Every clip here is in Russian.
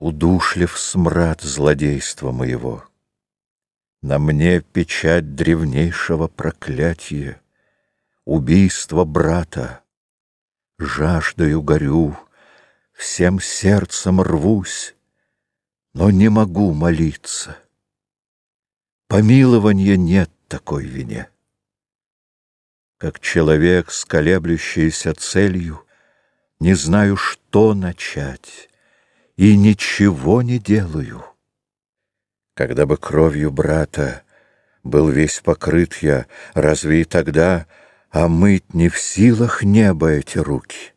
Удушлив смрад злодейства моего. На мне печать древнейшего проклятия, Убийство брата. Жаждою горю, всем сердцем рвусь, Но не могу молиться. Помилования нет такой вине. Как человек с колеблющейся целью, Не знаю, что начать, и ничего не делаю. Когда бы кровью брата был весь покрыт я, разве и тогда омыть не в силах небо эти руки?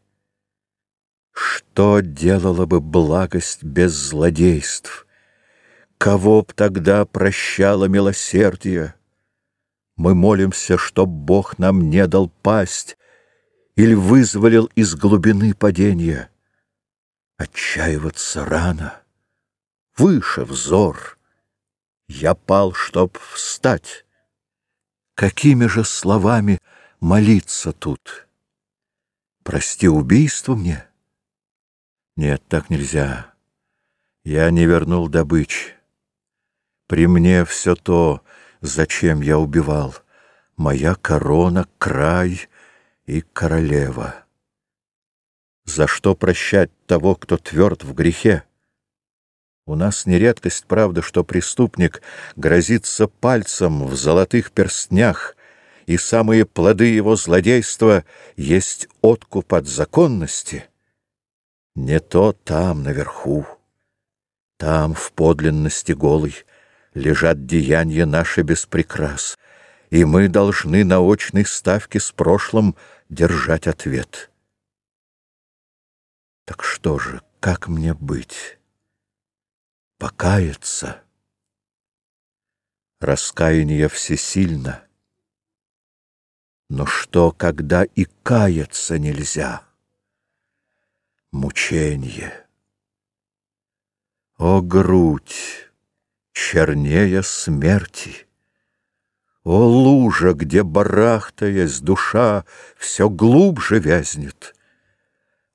Что делала бы благость без злодейств? Кого б тогда прощало милосердие? Мы молимся, чтоб Бог нам не дал пасть Или вызволил из глубины падения. Отчаиваться рано, выше взор. Я пал, чтоб встать. Какими же словами молиться тут? Прости убийство мне? Нет, так нельзя. Я не вернул добычи. При мне все то, зачем я убивал. Моя корона, край и королева. За что прощать того, кто тверд в грехе? У нас не редкость, правда, что преступник грозится пальцем в золотых перстнях, и самые плоды его злодейства есть откуп от законности. Не то там, наверху, там, в подлинности голой, лежат деяния наши без прикрас, и мы должны на очной ставке с прошлым держать ответ. Так что же, как мне быть? Покаяться? Раскаяние всесильно. Но что, когда и каяться нельзя? Мучение. О, грудь, чернее смерти! О, лужа, где барахтаясь душа все глубже вязнет!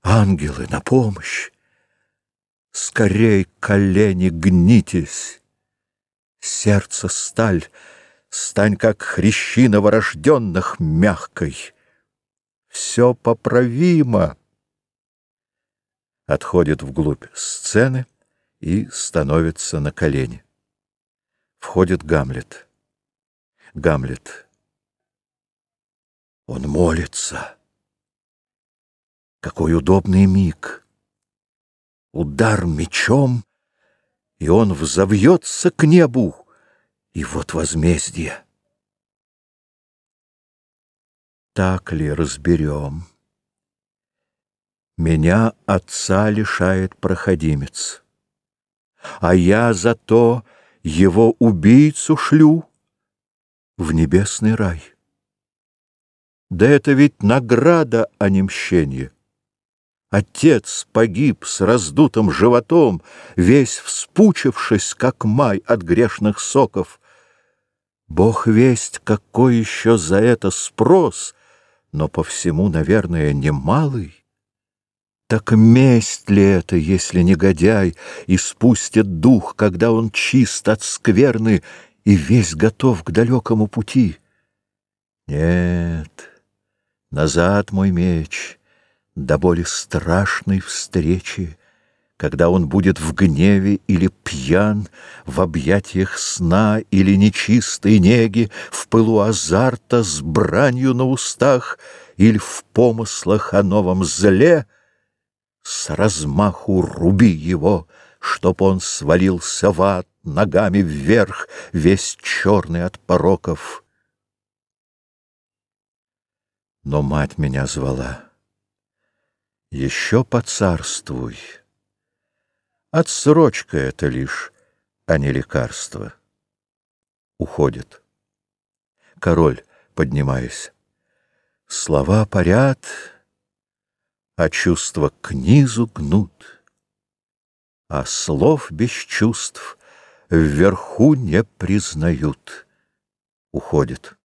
Ангелы, на помощь! Скорей, колени, гнитесь! Сердце сталь, стань, как хрящи новорожденных, мягкой. Все поправимо. Отходит вглубь сцены и становится на колени. Входит Гамлет. Гамлет. Он молится. Какой удобный миг! Удар мечом, и он взовьется к небу, и вот возмездие. Так ли разберем? Меня отца лишает проходимец, А я зато его убийцу шлю в небесный рай. Да это ведь награда, а не мщение. Отец погиб с раздутым животом, Весь вспучившись, как май от грешных соков. Бог весть, какой еще за это спрос, Но по всему, наверное, немалый. Так месть ли это, если негодяй Испустит дух, когда он чист от скверны И весь готов к далекому пути? Нет, назад мой меч — до боли страшной встречи, когда он будет в гневе или пьян, в объятиях сна или нечистой неги, в пылу азарта с бранью на устах или в помыслах о новом зле, с размаху руби его, чтоб он свалился в ад ногами вверх, весь черный от пороков. Но мать меня звала. Еще поцарствуй. Отсрочка это лишь, а не лекарство. Уходит. Король, поднимаясь. Слова парят, а чувства к низу гнут. А слов без чувств вверху не признают. Уходит.